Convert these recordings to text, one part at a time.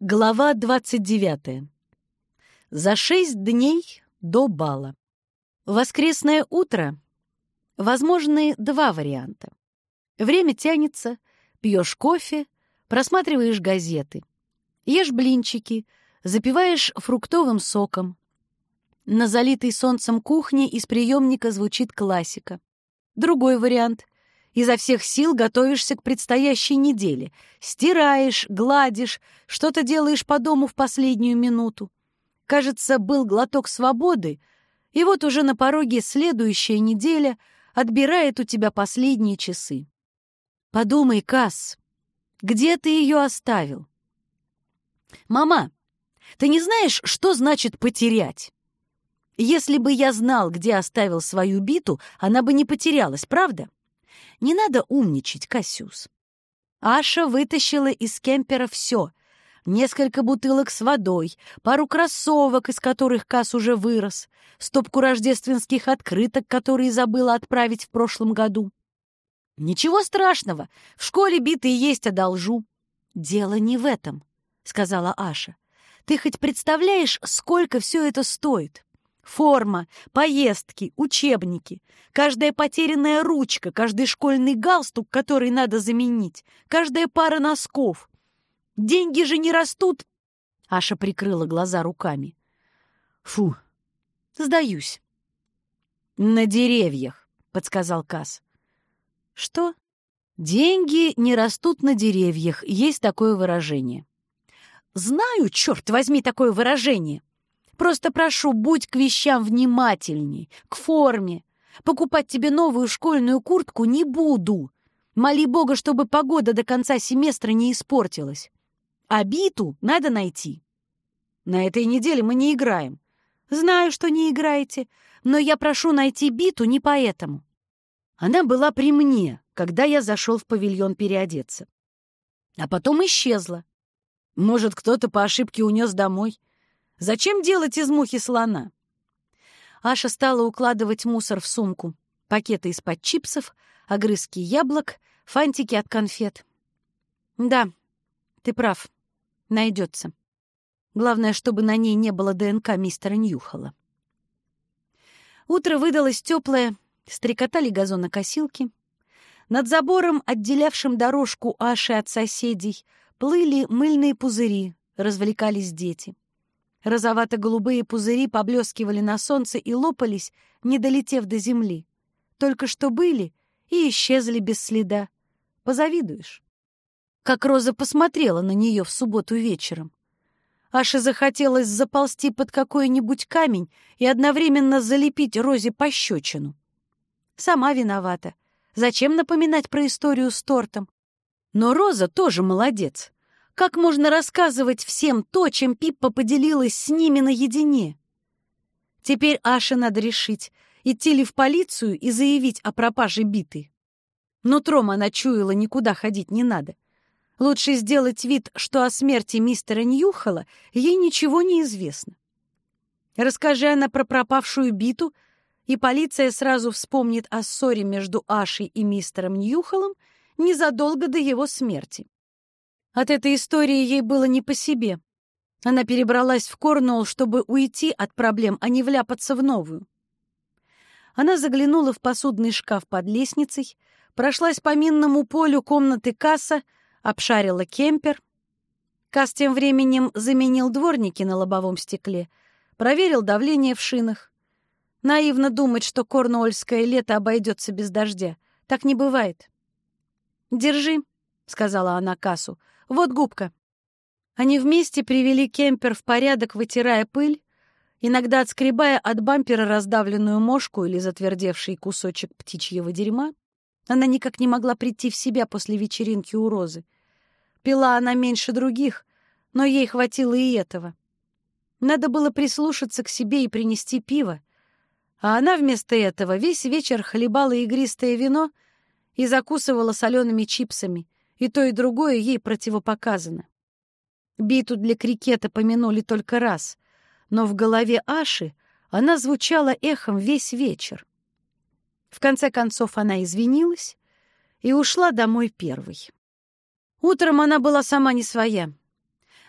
Глава 29. За шесть дней до бала. Воскресное утро. Возможны два варианта. Время тянется, пьешь кофе, просматриваешь газеты, ешь блинчики, запиваешь фруктовым соком. На залитой солнцем кухне из приемника звучит классика. Другой вариант — изо всех сил готовишься к предстоящей неделе. Стираешь, гладишь, что-то делаешь по дому в последнюю минуту. Кажется, был глоток свободы, и вот уже на пороге следующая неделя отбирает у тебя последние часы. Подумай, Касс, где ты ее оставил? Мама, ты не знаешь, что значит потерять? Если бы я знал, где оставил свою биту, она бы не потерялась, правда? Не надо умничать, Кассиус. Аша вытащила из кемпера все. Несколько бутылок с водой, пару кроссовок, из которых Касс уже вырос, стопку рождественских открыток, которые забыла отправить в прошлом году. «Ничего страшного, в школе битые есть, одолжу». «Дело не в этом», — сказала Аша. «Ты хоть представляешь, сколько все это стоит?» Форма, поездки, учебники, каждая потерянная ручка, каждый школьный галстук, который надо заменить, каждая пара носков. Деньги же не растут. Аша прикрыла глаза руками. Фу, сдаюсь. На деревьях, подсказал Кас. Что? Деньги не растут на деревьях, есть такое выражение. Знаю, черт возьми, такое выражение. Просто прошу, будь к вещам внимательней, к форме. Покупать тебе новую школьную куртку не буду. Моли Бога, чтобы погода до конца семестра не испортилась. А биту надо найти. На этой неделе мы не играем. Знаю, что не играете, но я прошу найти биту не поэтому. Она была при мне, когда я зашел в павильон переодеться. А потом исчезла. Может, кто-то по ошибке унес домой. Зачем делать из мухи слона? Аша стала укладывать мусор в сумку. Пакеты из-под чипсов, огрызки яблок, фантики от конфет. Да, ты прав. Найдется. Главное, чтобы на ней не было ДНК мистера Ньюхола. Утро выдалось теплое, стрекотали газонокосилки. Над забором, отделявшим дорожку Аши от соседей, плыли мыльные пузыри, развлекались дети. Розовато-голубые пузыри поблескивали на солнце и лопались, не долетев до земли. Только что были и исчезли без следа. Позавидуешь. Как Роза посмотрела на нее в субботу вечером. Аше захотелось заползти под какой-нибудь камень и одновременно залепить Розе пощечину. Сама виновата. Зачем напоминать про историю с тортом? Но Роза тоже молодец. Как можно рассказывать всем то, чем Пиппа поделилась с ними наедине? Теперь Аше надо решить, идти ли в полицию и заявить о пропаже биты. Нутром она чуяла, никуда ходить не надо. Лучше сделать вид, что о смерти мистера Ньюхола ей ничего не известно. Расскажи она про пропавшую биту, и полиция сразу вспомнит о ссоре между Ашей и мистером Ньюхолом незадолго до его смерти. От этой истории ей было не по себе. Она перебралась в Корнуолл, чтобы уйти от проблем, а не вляпаться в новую. Она заглянула в посудный шкаф под лестницей, прошлась по минному полю комнаты касса, обшарила кемпер. Касс тем временем заменил дворники на лобовом стекле, проверил давление в шинах. Наивно думать, что корнуольское лето обойдется без дождя. Так не бывает. «Держи», — сказала она Кассу, вот губка». Они вместе привели кемпер в порядок, вытирая пыль, иногда отскребая от бампера раздавленную мошку или затвердевший кусочек птичьего дерьма. Она никак не могла прийти в себя после вечеринки у Розы. Пила она меньше других, но ей хватило и этого. Надо было прислушаться к себе и принести пиво, а она вместо этого весь вечер хлебала игристое вино и закусывала солеными чипсами — и то, и другое ей противопоказано. Биту для крикета помянули только раз, но в голове Аши она звучала эхом весь вечер. В конце концов она извинилась и ушла домой первой. Утром она была сама не своя.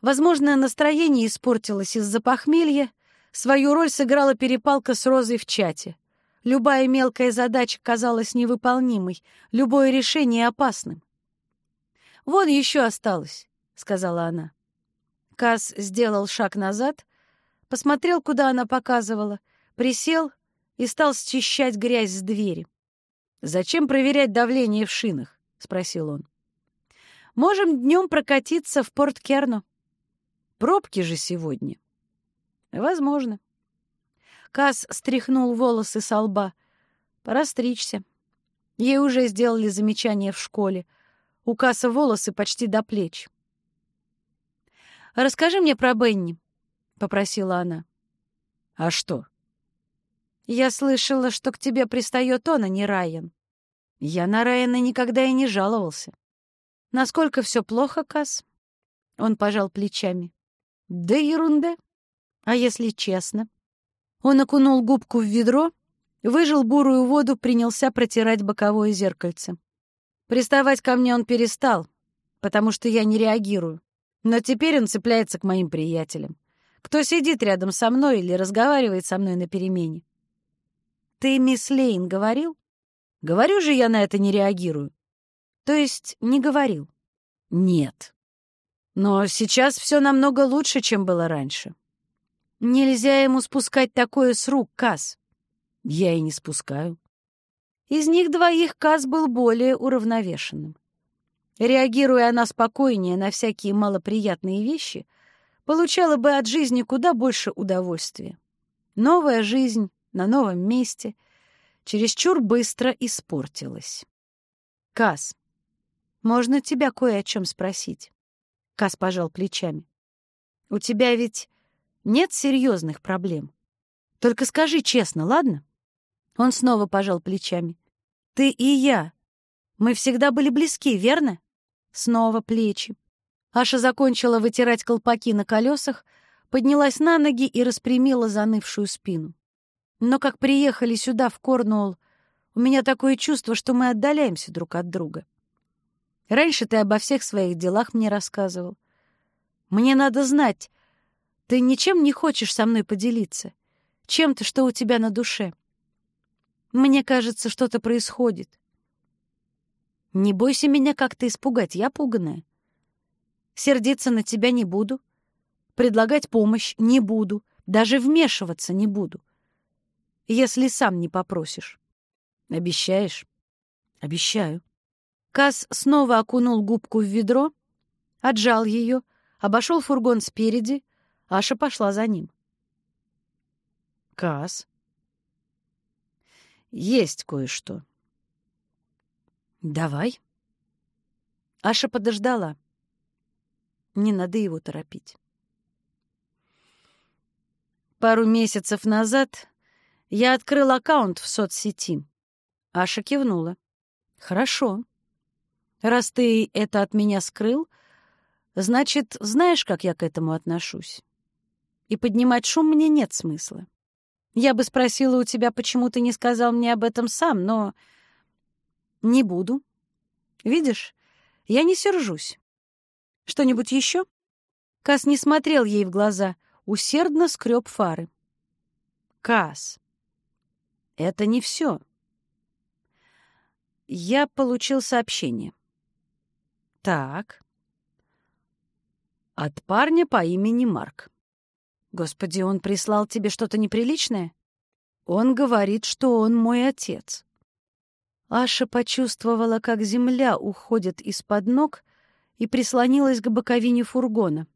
Возможно, настроение испортилось из-за похмелья, свою роль сыграла перепалка с Розой в чате. Любая мелкая задача казалась невыполнимой, любое решение опасным. «Вон еще осталось», — сказала она. Кас сделал шаг назад, посмотрел, куда она показывала, присел и стал счищать грязь с двери. «Зачем проверять давление в шинах?» — спросил он. «Можем днем прокатиться в Порт-Керно. Пробки же сегодня». «Возможно». Кас стряхнул волосы со лба. «Пора стричься». Ей уже сделали замечание в школе. У Каса волосы почти до плеч. «Расскажи мне про Бенни», — попросила она. «А что?» «Я слышала, что к тебе пристает он, а не Райан. Я на Райана никогда и не жаловался. Насколько все плохо, Кас?» Он пожал плечами. «Да ерунда. А если честно?» Он окунул губку в ведро, выжил бурую воду, принялся протирать боковое зеркальце. Приставать ко мне он перестал, потому что я не реагирую. Но теперь он цепляется к моим приятелям. Кто сидит рядом со мной или разговаривает со мной на перемене. «Ты, мисс Лейн, говорил?» «Говорю же, я на это не реагирую». «То есть не говорил?» «Нет. Но сейчас все намного лучше, чем было раньше». «Нельзя ему спускать такое с рук, Кас». «Я и не спускаю». Из них двоих Кас был более уравновешенным. Реагируя она спокойнее на всякие малоприятные вещи, получала бы от жизни куда больше удовольствия. Новая жизнь на новом месте чересчур быстро испортилась. «Кас, можно тебя кое о чем спросить?» Кас пожал плечами. «У тебя ведь нет серьезных проблем. Только скажи честно, ладно?» Он снова пожал плечами. «Ты и я. Мы всегда были близки, верно?» Снова плечи. Аша закончила вытирать колпаки на колесах, поднялась на ноги и распрямила занывшую спину. Но как приехали сюда, в Корнуолл, у меня такое чувство, что мы отдаляемся друг от друга. Раньше ты обо всех своих делах мне рассказывал. Мне надо знать, ты ничем не хочешь со мной поделиться, чем-то, что у тебя на душе. Мне кажется, что-то происходит. Не бойся меня как-то испугать, я пуганая. Сердиться на тебя не буду, предлагать помощь не буду, даже вмешиваться не буду, если сам не попросишь. Обещаешь? Обещаю. Кас снова окунул губку в ведро, отжал ее, обошел фургон спереди, Аша пошла за ним. Кас. Есть кое-что. «Давай». Аша подождала. Не надо его торопить. Пару месяцев назад я открыл аккаунт в соцсети. Аша кивнула. «Хорошо. Раз ты это от меня скрыл, значит, знаешь, как я к этому отношусь. И поднимать шум мне нет смысла. Я бы спросила у тебя, почему ты не сказал мне об этом сам, но не буду. Видишь, я не сержусь. Что-нибудь еще? Кас не смотрел ей в глаза, усердно скреб фары. Кас, это не все. Я получил сообщение. Так. От парня по имени Марк. Господи, он прислал тебе что-то неприличное? Он говорит, что он мой отец. Аша почувствовала, как земля уходит из-под ног и прислонилась к боковине фургона.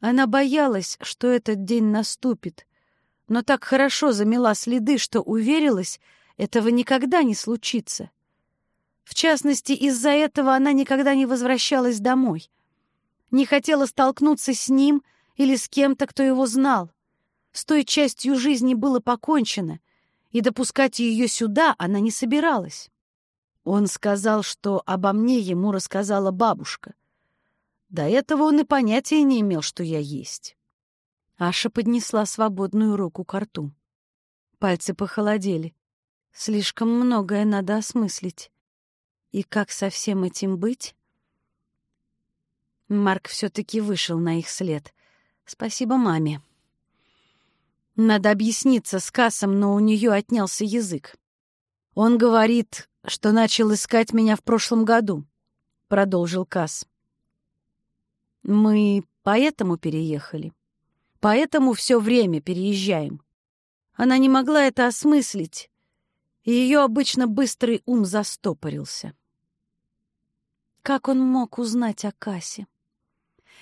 Она боялась, что этот день наступит, но так хорошо замела следы, что уверилась, этого никогда не случится. В частности, из-за этого она никогда не возвращалась домой. Не хотела столкнуться с ним или с кем-то, кто его знал. С той частью жизни было покончено, и допускать ее сюда она не собиралась. Он сказал, что обо мне ему рассказала бабушка. До этого он и понятия не имел, что я есть. Аша поднесла свободную руку к рту. Пальцы похолодели. Слишком многое надо осмыслить. И как со всем этим быть? Марк все-таки вышел на их след. Спасибо маме. Надо объясниться с Кассом, но у нее отнялся язык. Он говорит, что начал искать меня в прошлом году, продолжил Касс. Мы поэтому переехали. Поэтому все время переезжаем. Она не могла это осмыслить, ее обычно быстрый ум застопорился. Как он мог узнать о Кассе?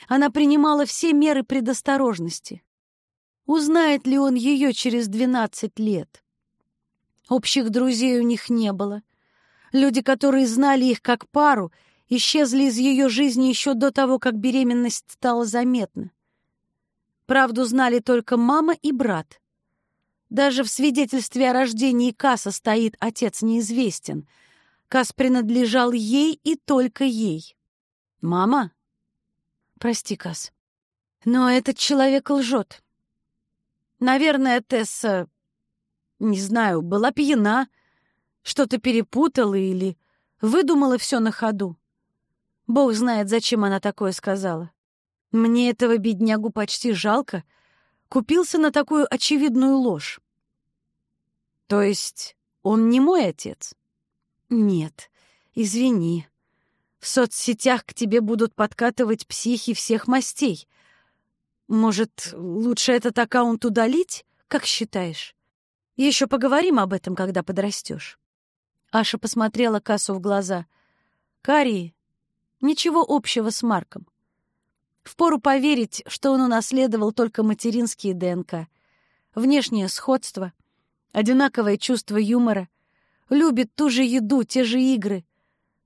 Она принимала все меры предосторожности. Узнает ли он ее через двенадцать лет? Общих друзей у них не было. Люди, которые знали их как пару, исчезли из ее жизни еще до того, как беременность стала заметна. Правду знали только мама и брат. Даже в свидетельстве о рождении Касса стоит «отец неизвестен». Кас принадлежал ей и только ей. «Мама?» «Прости, Кас, но этот человек лжет. Наверное, Тесса, не знаю, была пьяна, что-то перепутала или выдумала все на ходу. Бог знает, зачем она такое сказала. Мне этого беднягу почти жалко. Купился на такую очевидную ложь. То есть он не мой отец? Нет, извини. В соцсетях к тебе будут подкатывать психи всех мастей — может, лучше этот аккаунт удалить, как считаешь? Еще поговорим об этом, когда подрастешь. Аша посмотрела Кассу в глаза. Кари, ничего общего с Марком. Впору поверить, что он унаследовал только материнские ДНК. Внешнее сходство, одинаковое чувство юмора, любит ту же еду, те же игры.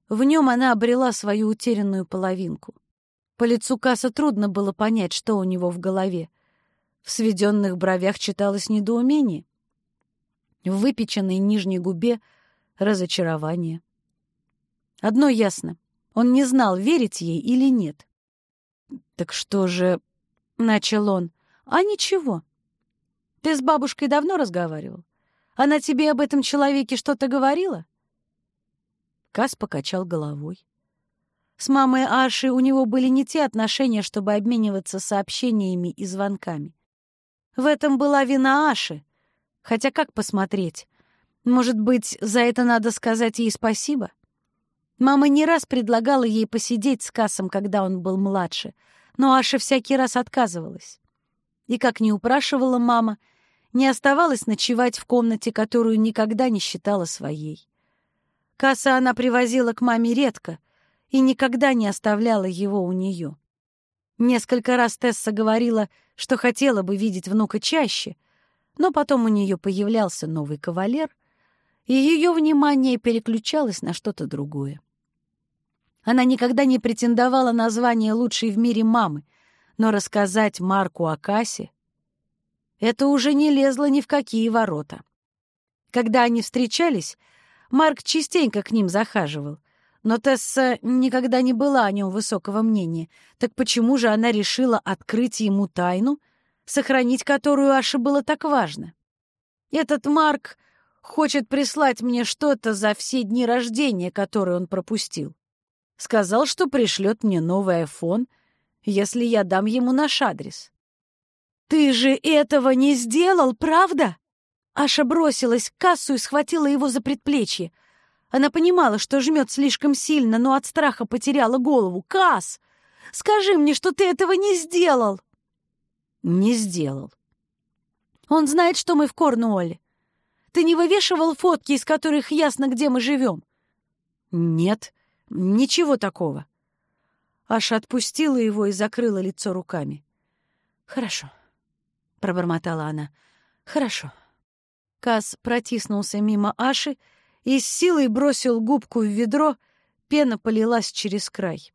В нем она обрела свою утерянную половинку. По лицу Касса трудно было понять, что у него в голове. В сведенных бровях читалось недоумение. В выпеченной нижней губе — разочарование. Одно ясно — он не знал, верить ей или нет. «Так что же...» — начал он. «А ничего. Ты с бабушкой давно разговаривал? Она тебе об этом человеке что-то говорила?» Кас покачал головой. С мамой Аши у него были не те отношения, чтобы обмениваться сообщениями и звонками. В этом была вина Аши. Хотя как посмотреть? Может быть, за это надо сказать ей спасибо? Мама не раз предлагала ей посидеть с Кассом, когда он был младше, но Аша всякий раз отказывалась. И, как не упрашивала мама, не оставалась ночевать в комнате, которую никогда не считала своей. Касса она привозила к маме редко, и никогда не оставляла его у нее. Несколько раз Тесса говорила, что хотела бы видеть внука чаще, но потом у нее появлялся новый кавалер, и ее внимание переключалось на что-то другое. Она никогда не претендовала на звание лучшей в мире мамы, но рассказать Марку о Кассе — это уже не лезло ни в какие ворота. Когда они встречались, Марк частенько к ним захаживал, но Тесса никогда не была о нем высокого мнения. Так почему же она решила открыть ему тайну, сохранить которую Аше было так важно? Этот Марк хочет прислать мне что-то за все дни рождения, которые он пропустил. Сказал, что пришлет мне новый айфон, если я дам ему наш адрес. «Ты же этого не сделал, правда?» Аша бросилась к кассу и схватила его за предплечье — она понимала, что жмет слишком сильно, но от страха потеряла голову. «Касс, скажи мне, что ты этого не сделал!» «Не сделал». «Он знает, что мы в Корнуолле. Ты не вывешивал фотки, из которых ясно, где мы живем?» «Нет, ничего такого». Аша отпустила его и закрыла лицо руками. «Хорошо», — пробормотала она. «Хорошо». Касс протиснулся мимо Аши и с силой бросил губку в ведро, пена полилась через край.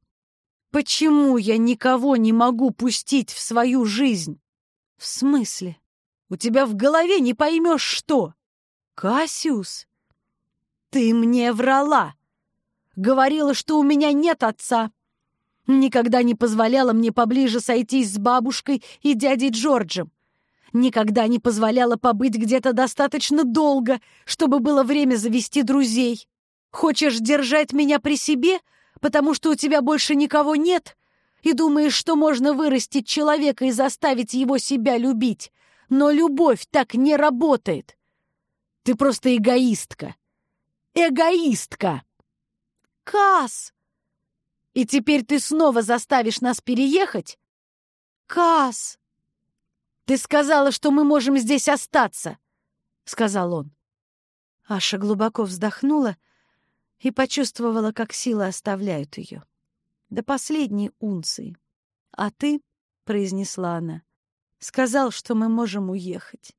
«Почему я никого не могу пустить в свою жизнь?» «В смысле? У тебя в голове не поймешь, что?» «Кассиус, ты мне врала!» Говорила, что у меня нет отца. Никогда не позволяла мне поближе сойтись с бабушкой и дядей Джорджем никогда не позволяла побыть где-то достаточно долго, чтобы было время завести друзей. Хочешь держать меня при себе, потому что у тебя больше никого нет? и думаешь, что можно вырастить человека и заставить его себя любить. Но любовь так не работает. Ты просто эгоистка. Эгоистка! Кас! И теперь ты снова заставишь нас переехать? Кас! Ты сказала, что мы можем здесь остаться, — сказал он. Аша глубоко вздохнула и почувствовала, как силы оставляют ее. До последней унции. «А ты, — произнесла она, — сказал, что мы можем уехать».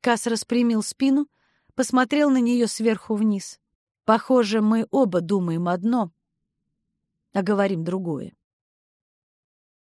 Кас распрямил спину, посмотрел на нее сверху вниз. «Похоже, мы оба думаем одно, а говорим другое».